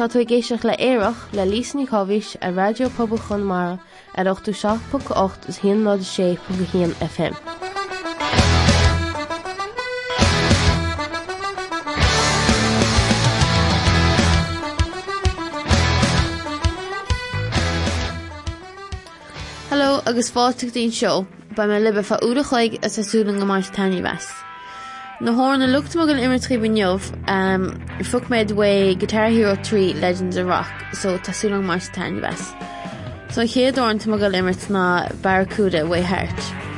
Tá tú géisioach le éireach le lísní chohís a radiopabal mar ar 8ú 6.8 is hí ná sé FM. Hello agus fáteach dín seo ba me libe fa a sasúlan go mar taine west. Na hána lucht mo an immertrí bunneomh um, fuk méid wa Guitar Hero 3 Legends of Rock so tasúlang mar taine west. So chéadúint mo go immert na barracuda wa hart.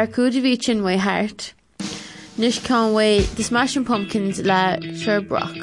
Bar cúda ví sin wa Heart. Nus can wa the Smashing Pumpkins le Cherub Rock.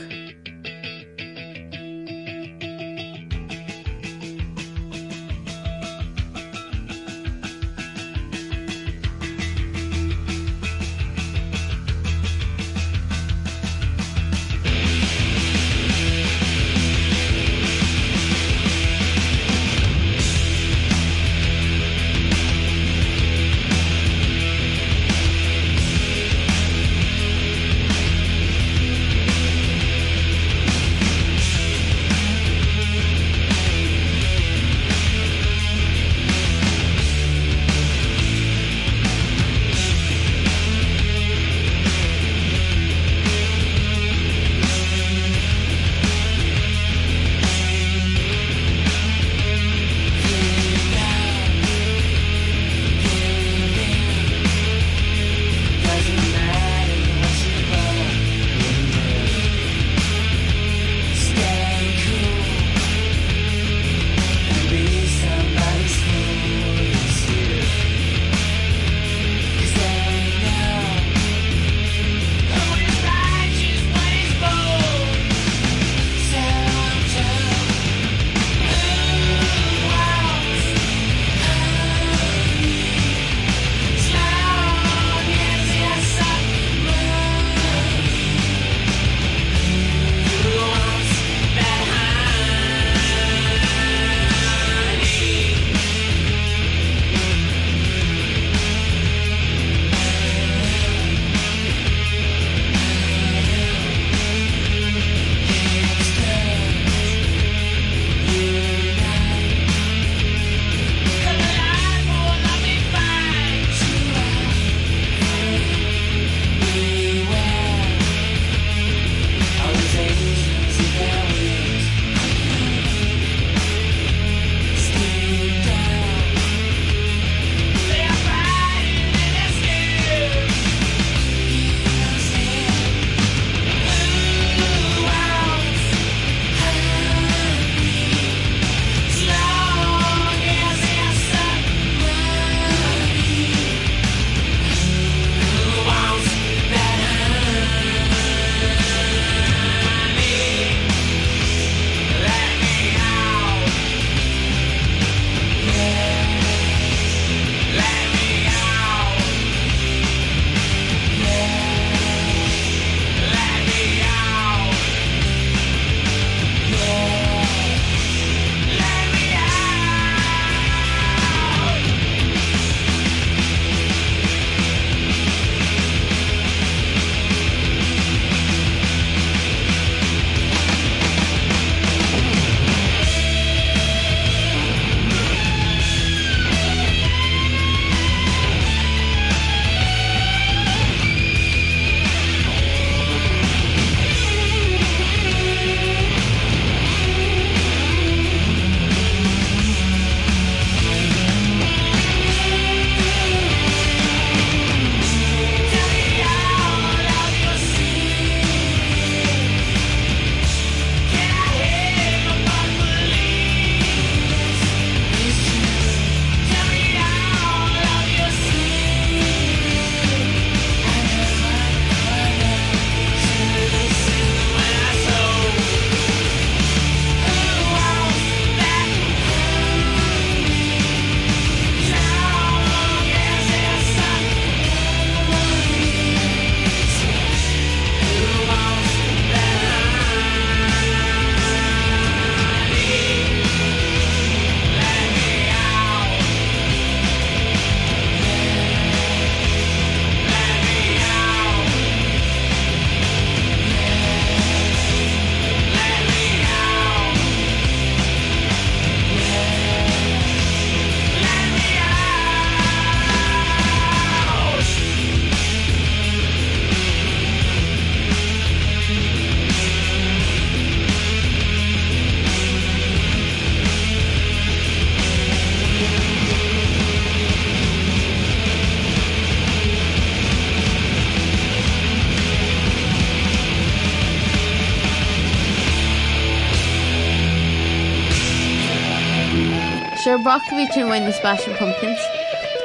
Win the Smashing Pumpkins,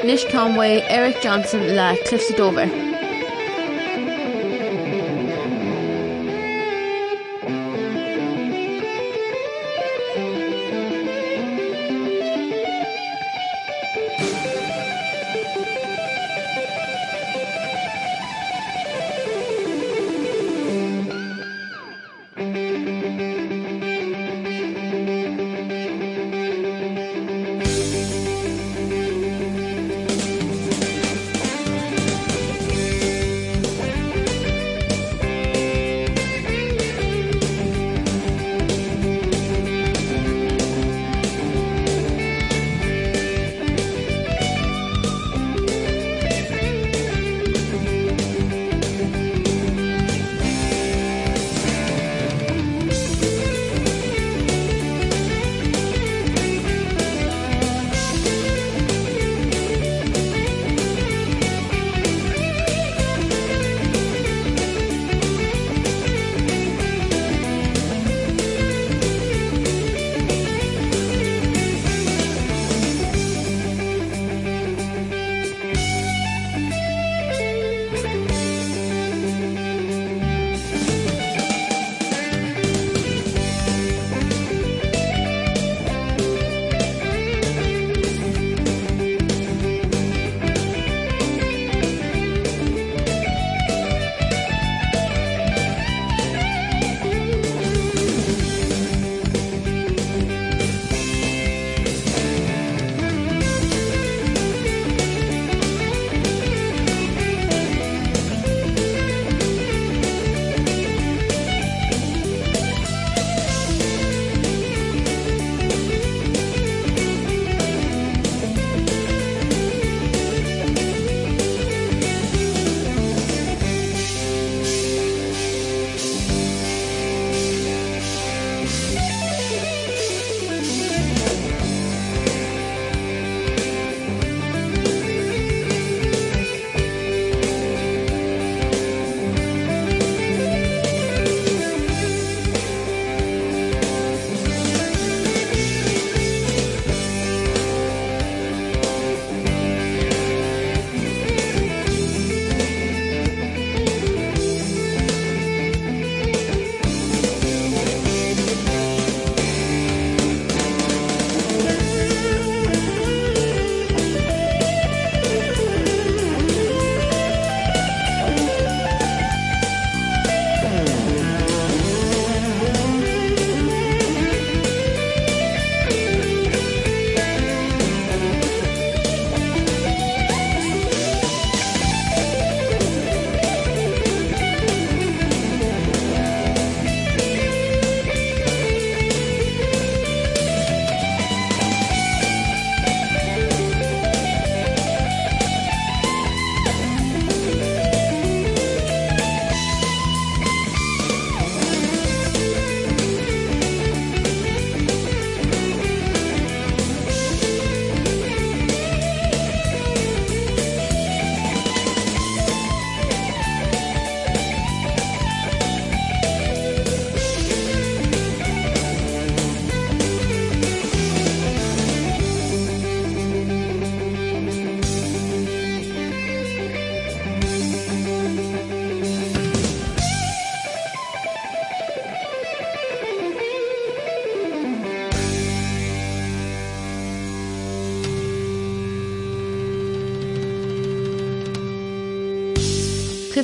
Nish Conway, Eric Johnson le Cliffs of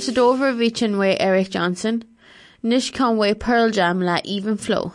Sa Dover ví way Eric Johnson, Nish Conway Pearl Jam le even flow.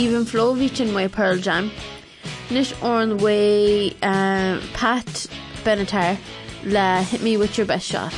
Even Flovitin mé Pearl Jam. Nis on way um, uh, Pat Benatar la hit me with your best shot.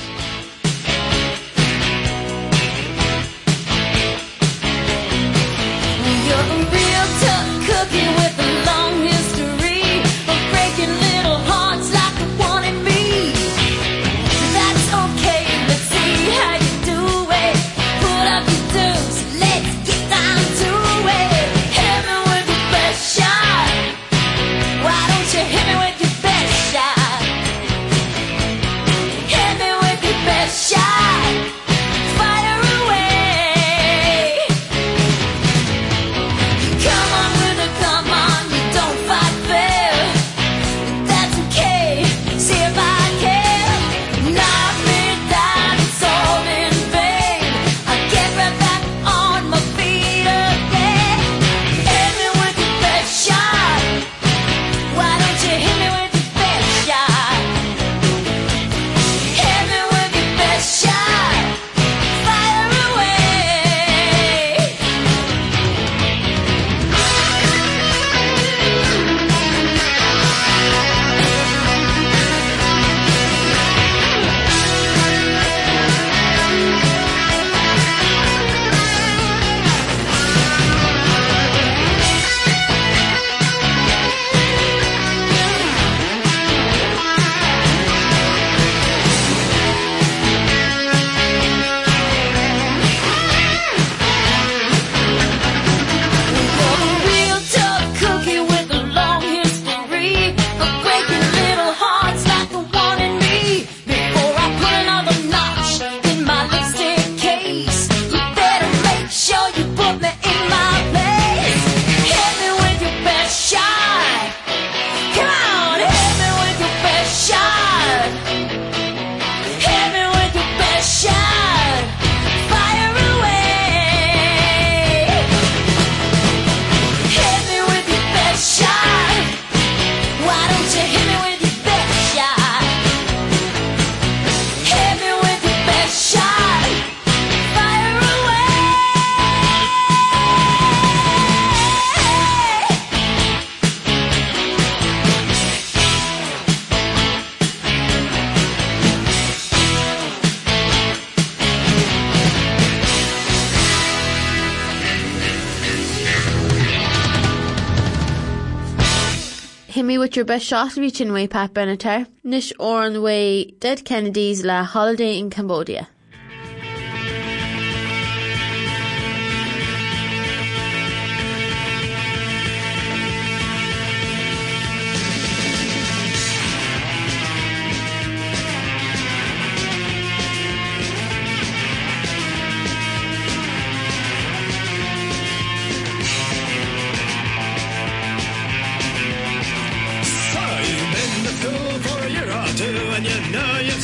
be of sin way Pat Benatar, nish or an way dead Kennedys La Holiday in Cambodia.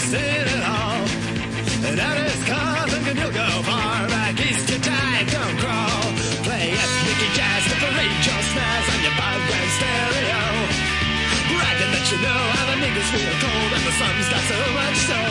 sit at home. And that is causing and you'll go far back east to die come crawl. Play yes Mickey jazz the parade your snares on your background stereo. Bragging that you know how the niggas feel cold and the sun's got so much so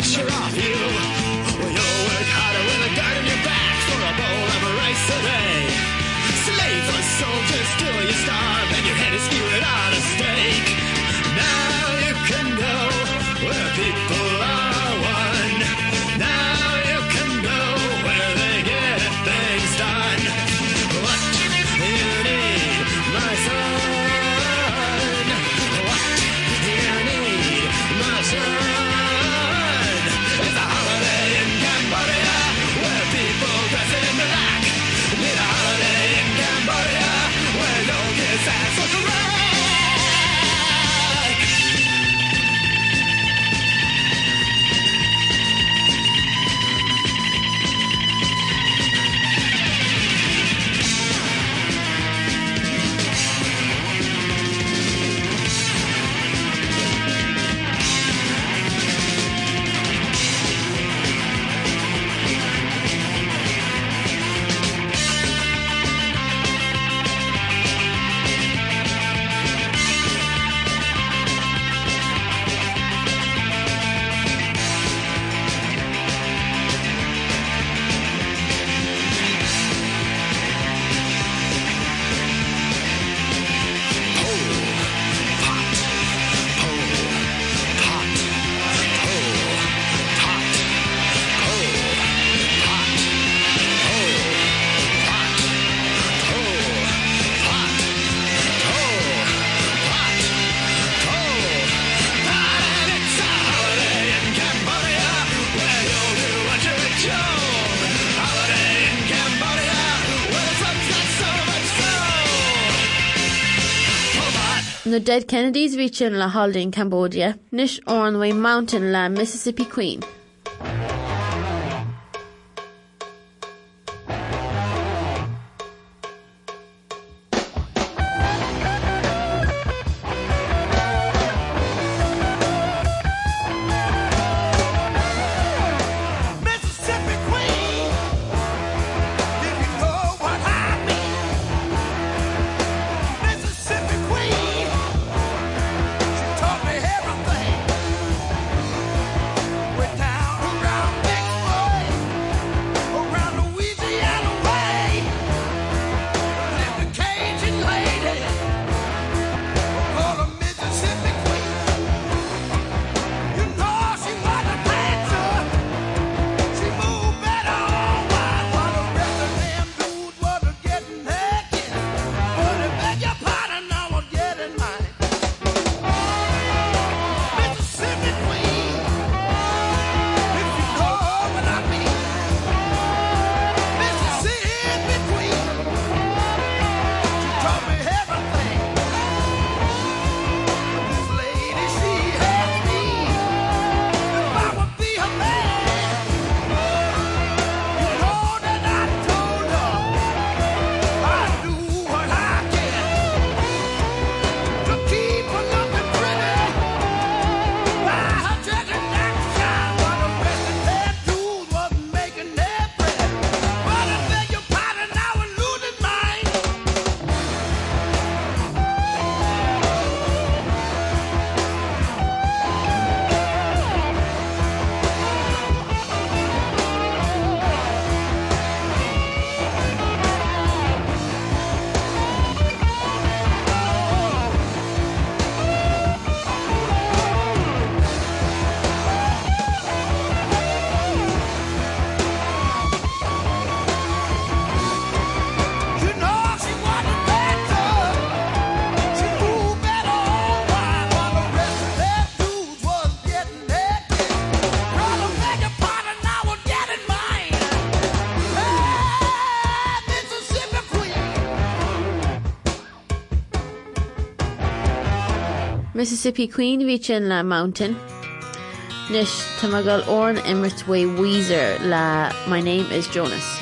picture of you when you work harder with a gun in your back for a bowl of a rice today slave or soldiers till you starve and your head is skewed up. Dead Kennedys ví sin le Holiday in Cambodia, nis Ornway Mountain le Mississippi Queen. Mississippi Queen ví sin le Mountain. Nis tá gal orn Way Weezer le My name is Jonas.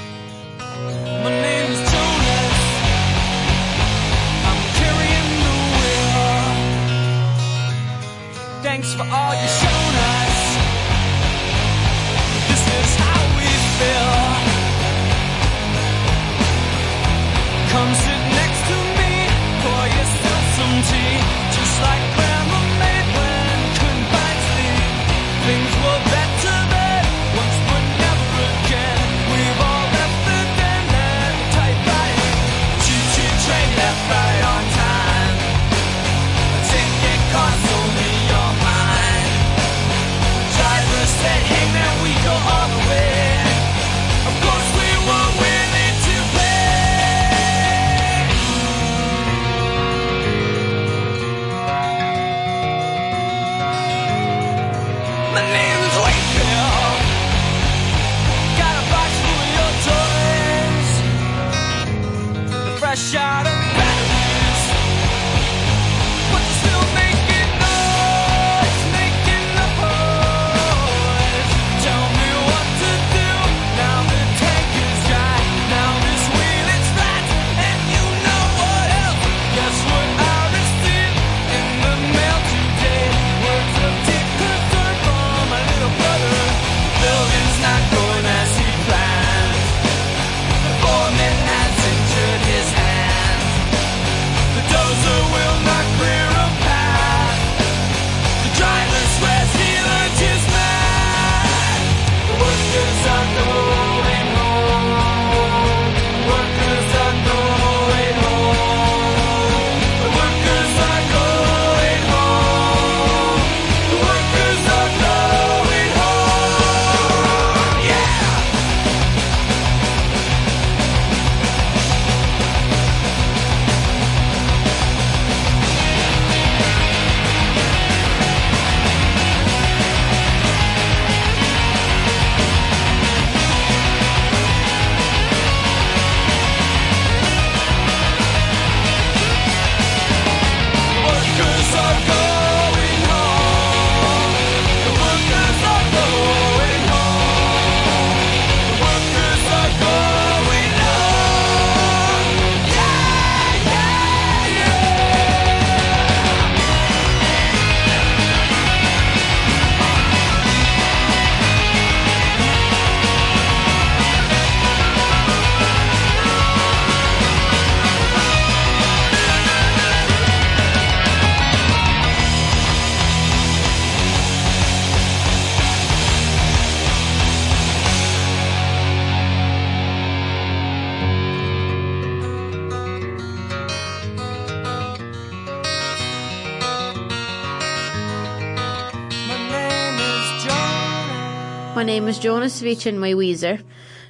is Jonas Vichin my Weezer,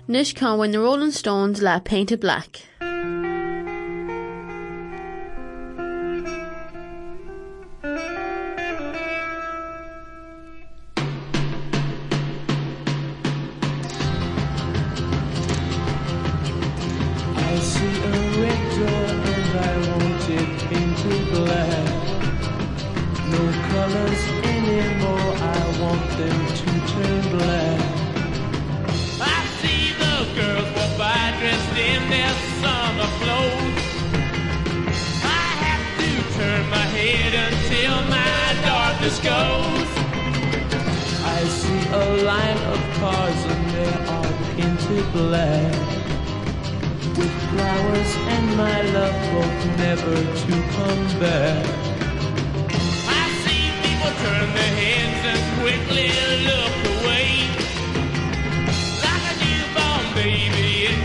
Nish Conwyn the Rolling Stones la painted Black.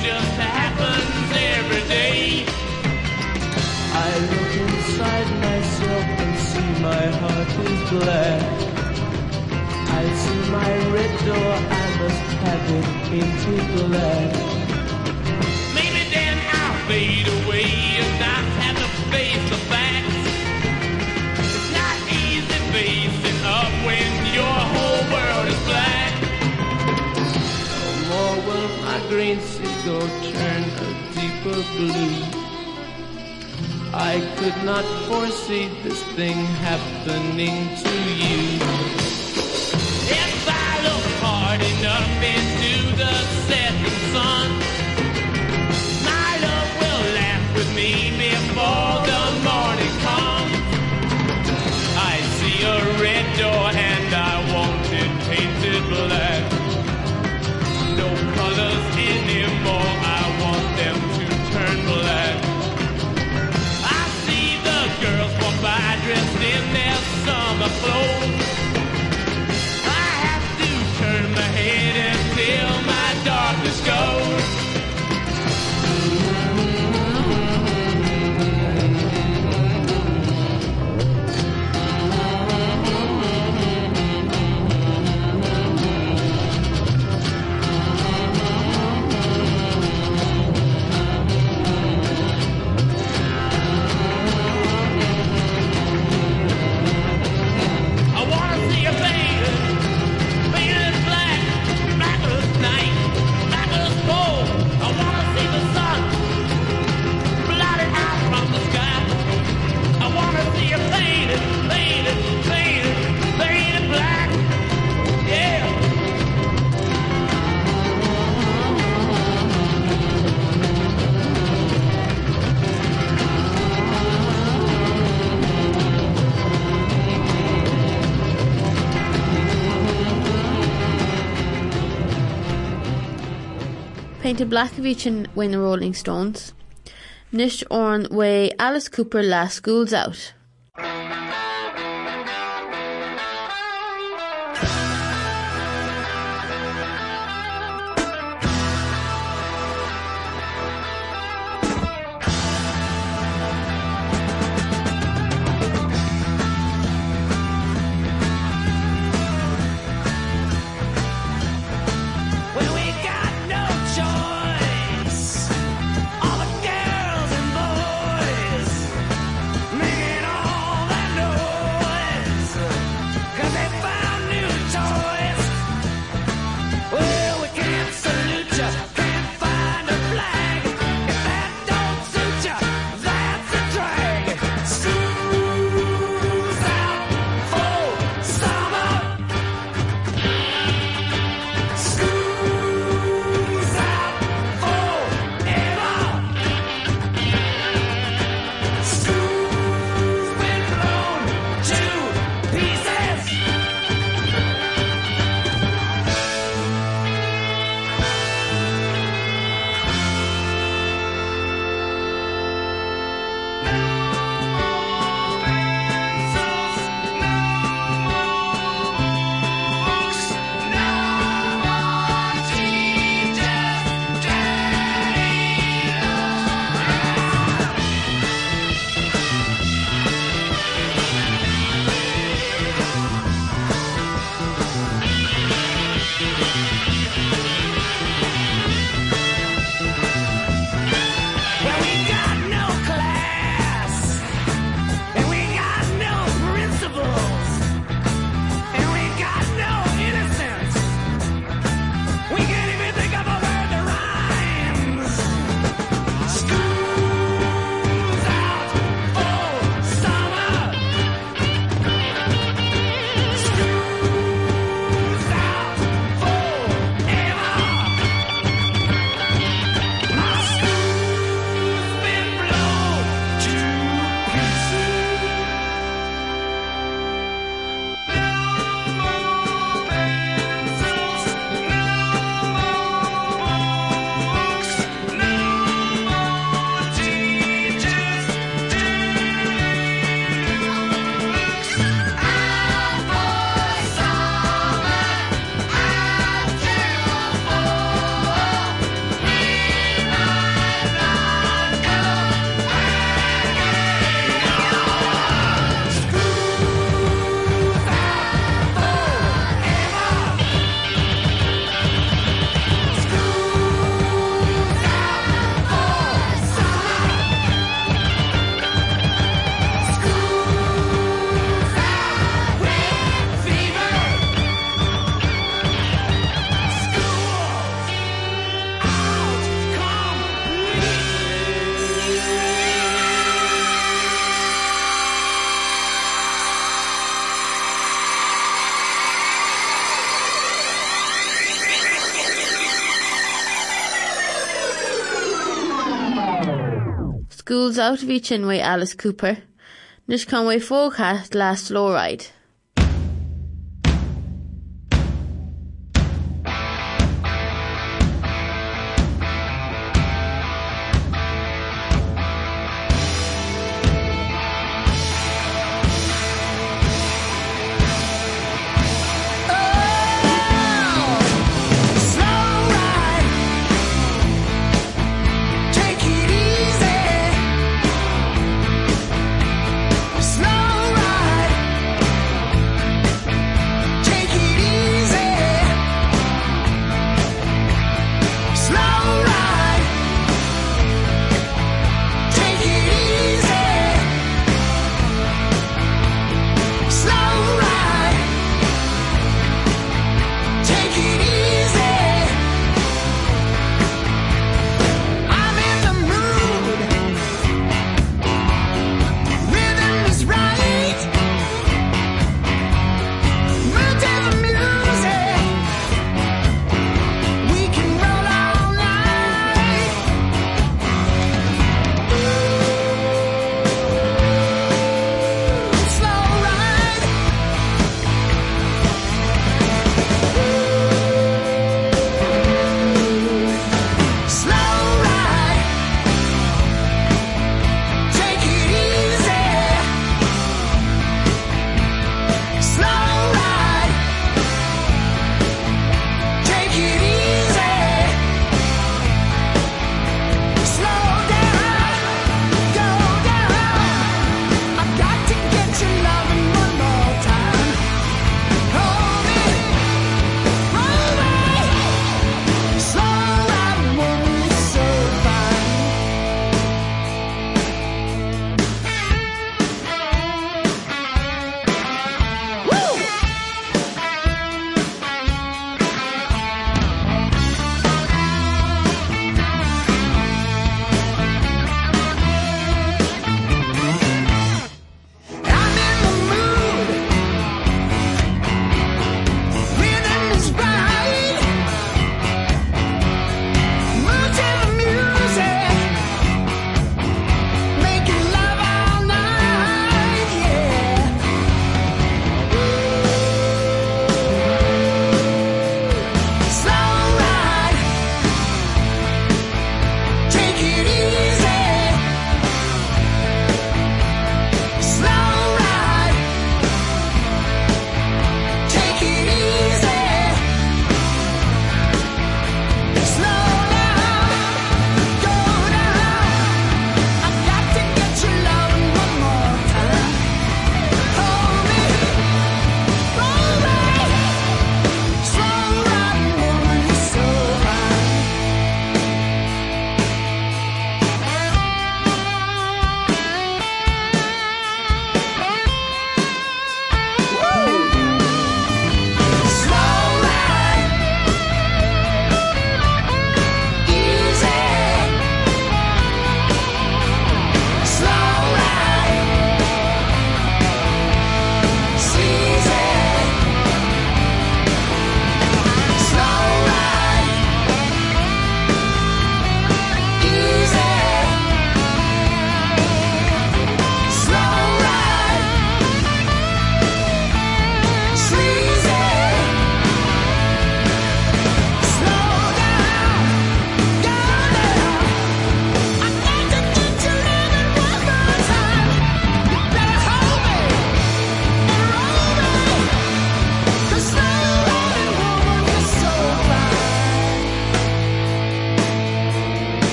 just happens every day. I look inside myself and see my heart is black. I see my red door I must have it into glare Maybe then I'll fade away and not have to face the facts. It's not easy facing up when your whole world is black. No more will my green sea Go turn a deeper blue. I could not foresee this thing happening to you. If I look hard enough into the setting sun My love will laugh with me before the morning comes. I see a red door and I want it painted black flow Andy Blackovich and when the Rolling Stones. Nish Orn way Alice Cooper last schools out. Out each in Alice Cooper, nus kan way fócast last lowride.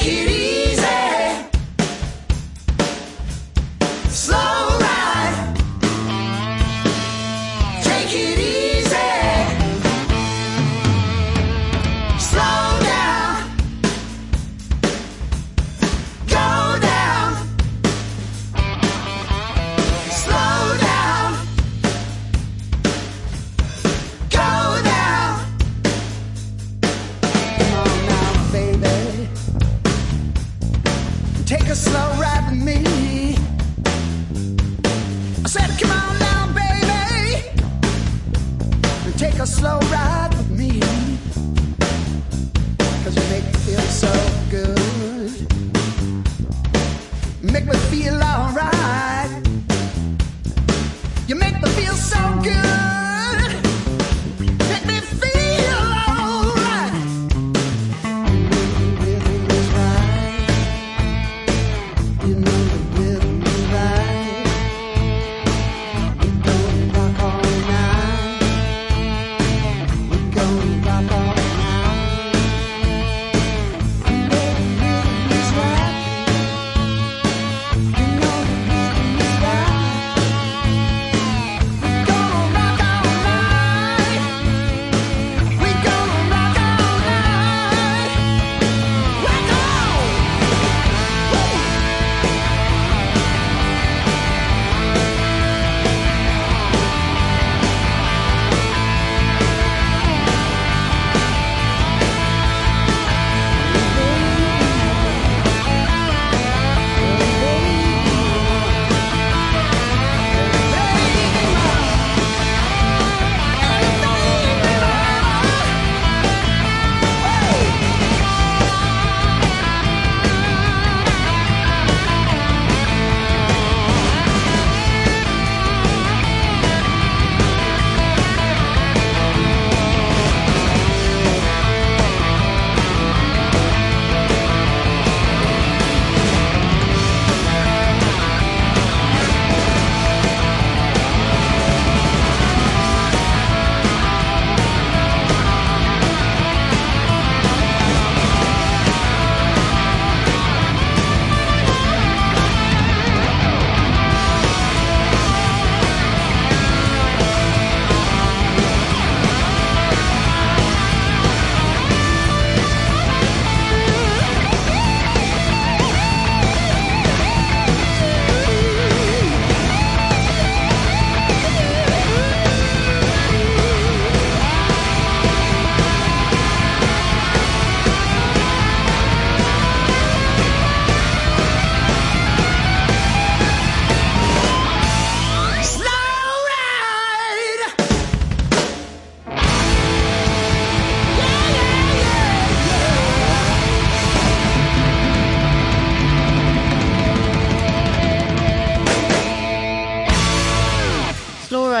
here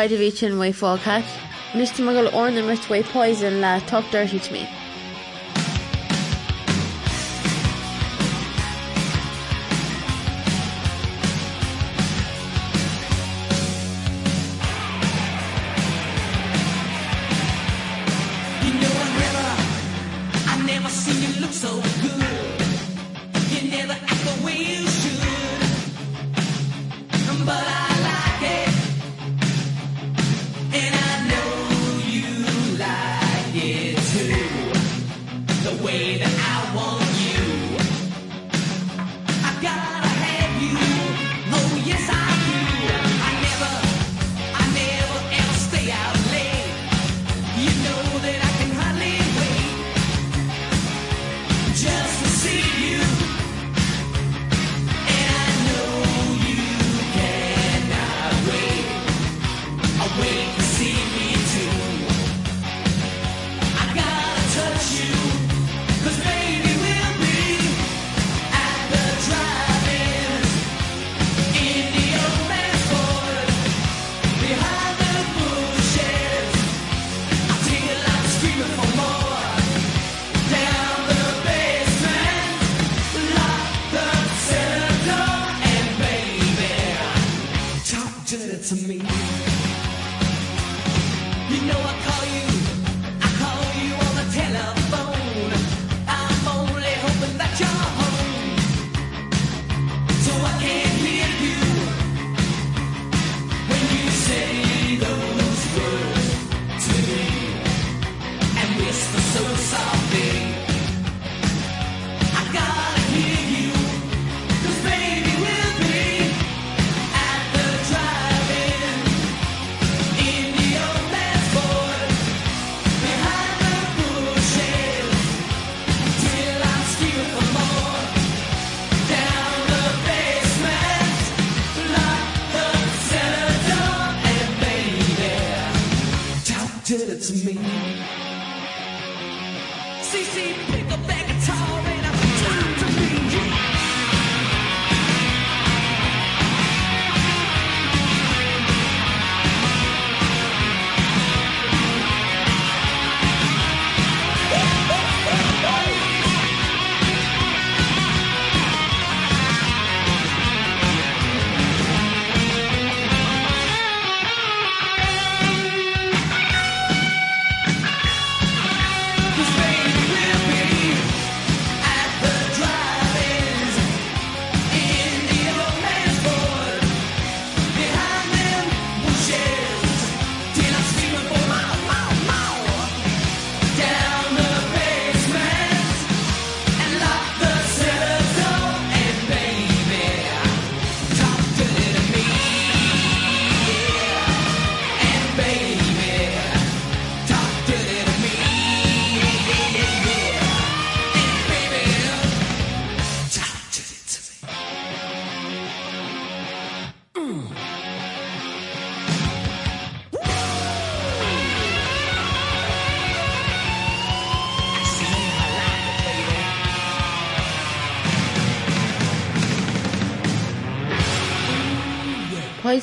caiidirhí sin mé fácaith, Nus go ornammirt way poison le top dirtí mé.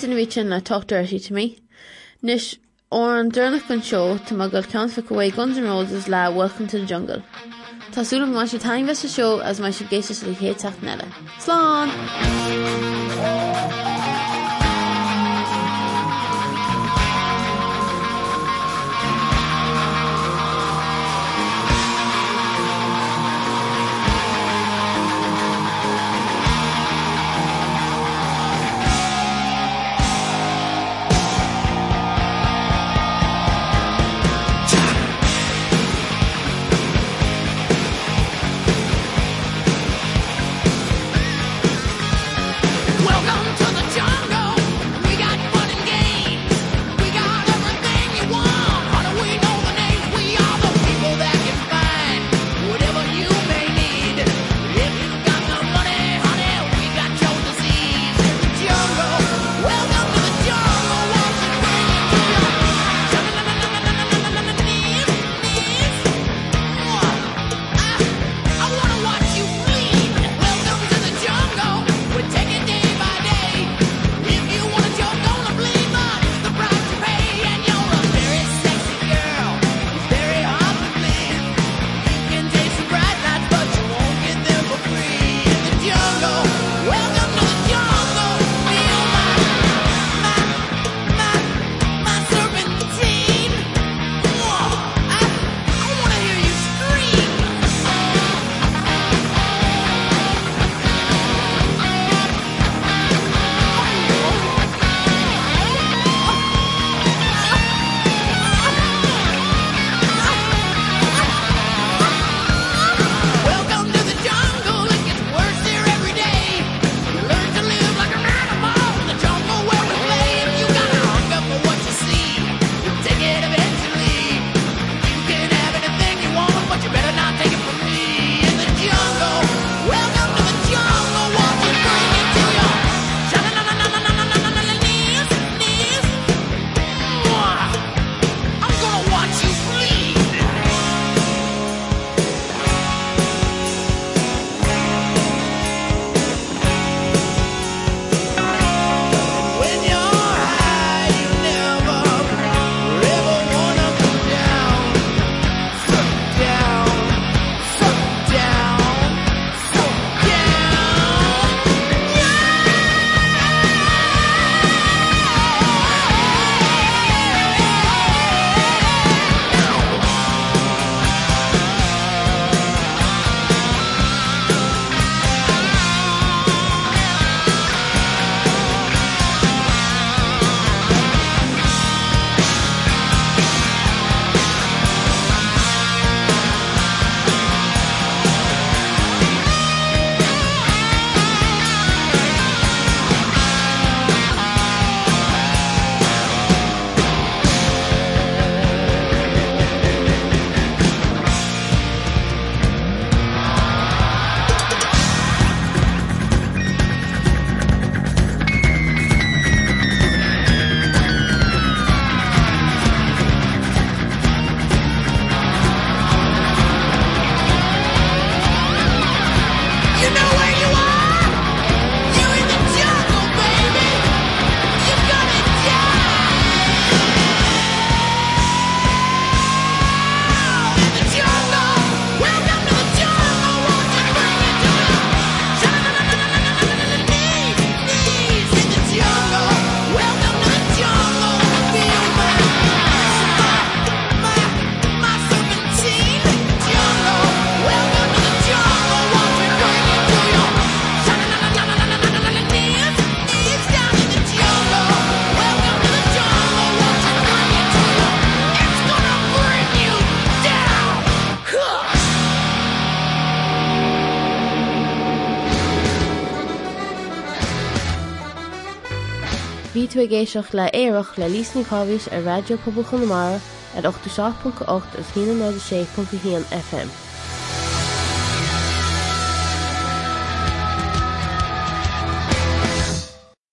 In bhítin le tochtúirtí to mí. Nis ó an dúnach an seo tá má go go bhfuh Guns N' Roses le Welcome to the Jungle. Tásúla má sé taimhe a seo as mai sé géiste le héteach nela. Slán! Tú géisioach le éireach le lísní chohís a radio poblbal chunamara at 8 is 6.8 is 16.1 FM.